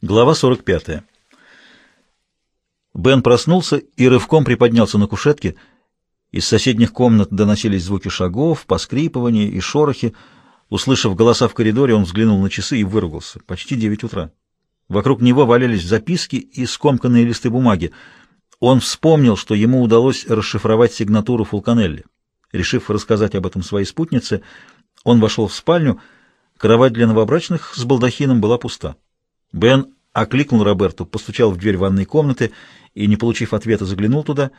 Глава 45. Бен проснулся и рывком приподнялся на кушетке. Из соседних комнат доносились звуки шагов, поскрипывания и шорохи. Услышав голоса в коридоре, он взглянул на часы и выругался. Почти девять утра. Вокруг него валялись записки и скомканные листы бумаги. Он вспомнил, что ему удалось расшифровать сигнатуру Фулканелли. Решив рассказать об этом своей спутнице, он вошел в спальню. Кровать для новобрачных с балдахином была пуста. Бен окликнул Роберту, постучал в дверь ванной комнаты и, не получив ответа, заглянул туда.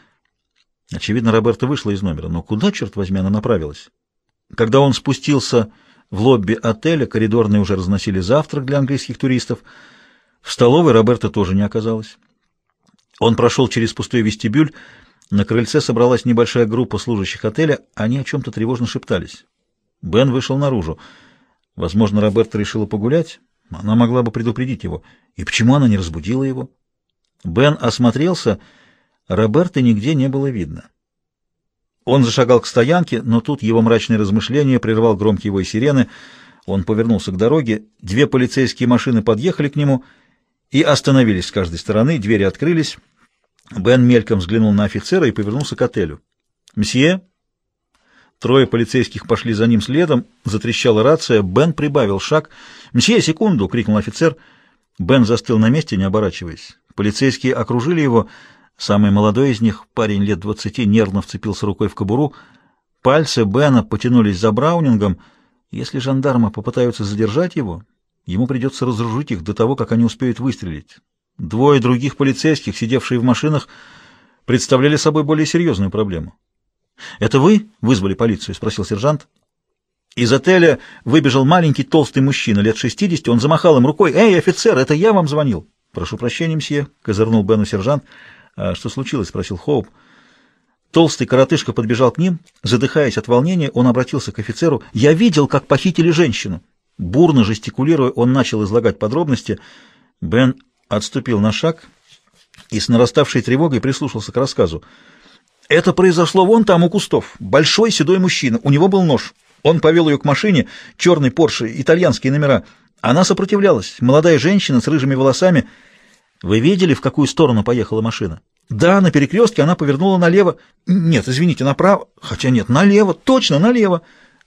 Очевидно, Роберта вышла из номера, но куда, черт возьми, она направилась? Когда он спустился в лобби отеля, коридорные уже разносили завтрак для английских туристов. В столовой Роберта тоже не оказалось. Он прошел через пустой вестибюль. На крыльце собралась небольшая группа служащих отеля. Они о чем-то тревожно шептались. Бен вышел наружу. Возможно, Роберта решила погулять. Она могла бы предупредить его. И почему она не разбудила его? Бен осмотрелся. Роберта нигде не было видно. Он зашагал к стоянке, но тут его мрачные размышления прервал громкий вой сирены. Он повернулся к дороге. Две полицейские машины подъехали к нему и остановились с каждой стороны. Двери открылись. Бен мельком взглянул на офицера и повернулся к отелю. «Мсье?» Трое полицейских пошли за ним следом, затрещала рация, Бен прибавил шаг. «Мсье, секунду!» — крикнул офицер. Бен застыл на месте, не оборачиваясь. Полицейские окружили его. Самый молодой из них, парень лет двадцати, нервно вцепился рукой в кобуру. Пальцы Бена потянулись за Браунингом. Если жандармы попытаются задержать его, ему придется разоружить их до того, как они успеют выстрелить. Двое других полицейских, сидевшие в машинах, представляли собой более серьезную проблему. «Это вы вызвали полицию?» — спросил сержант. Из отеля выбежал маленький толстый мужчина лет шестидесяти. Он замахал им рукой. «Эй, офицер, это я вам звонил!» «Прошу прощения, мсье», — козырнул Бену сержант. «А что случилось?» — спросил Хоуп. Толстый коротышка подбежал к ним. Задыхаясь от волнения, он обратился к офицеру. «Я видел, как похитили женщину». Бурно жестикулируя, он начал излагать подробности. Бен отступил на шаг и с нараставшей тревогой прислушался к рассказу. Это произошло вон там у кустов. Большой седой мужчина. У него был нож. Он повел ее к машине, черный Порше, итальянские номера. Она сопротивлялась. Молодая женщина с рыжими волосами. Вы видели, в какую сторону поехала машина? Да, на перекрестке она повернула налево. Нет, извините, направо. Хотя нет, налево. Точно, налево.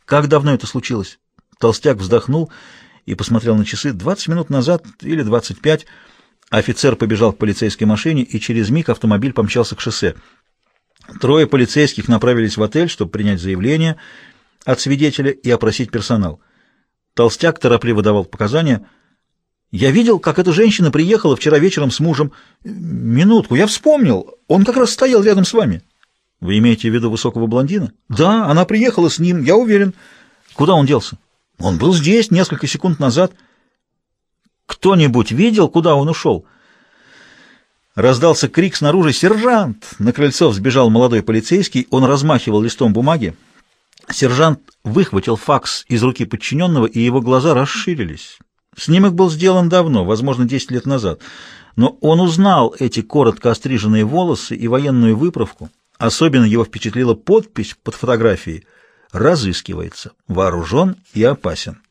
Как давно это случилось? Толстяк вздохнул и посмотрел на часы. Двадцать минут назад или двадцать пять. Офицер побежал к полицейской машине, и через миг автомобиль помчался к шоссе. Трое полицейских направились в отель, чтобы принять заявление от свидетеля и опросить персонал. Толстяк торопливо давал показания. «Я видел, как эта женщина приехала вчера вечером с мужем. Минутку, я вспомнил. Он как раз стоял рядом с вами». «Вы имеете в виду высокого блондина?» «Да, она приехала с ним, я уверен». «Куда он делся?» «Он был здесь несколько секунд назад». «Кто-нибудь видел, куда он ушел?» Раздался крик снаружи «Сержант!». На крыльцо взбежал молодой полицейский, он размахивал листом бумаги. Сержант выхватил факс из руки подчиненного, и его глаза расширились. Снимок был сделан давно, возможно, 10 лет назад, но он узнал эти коротко остриженные волосы и военную выправку. Особенно его впечатлила подпись под фотографией «Разыскивается, вооружен и опасен».